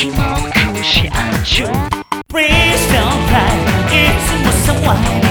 気も苦しあっちゅう Please don't cry いつも someone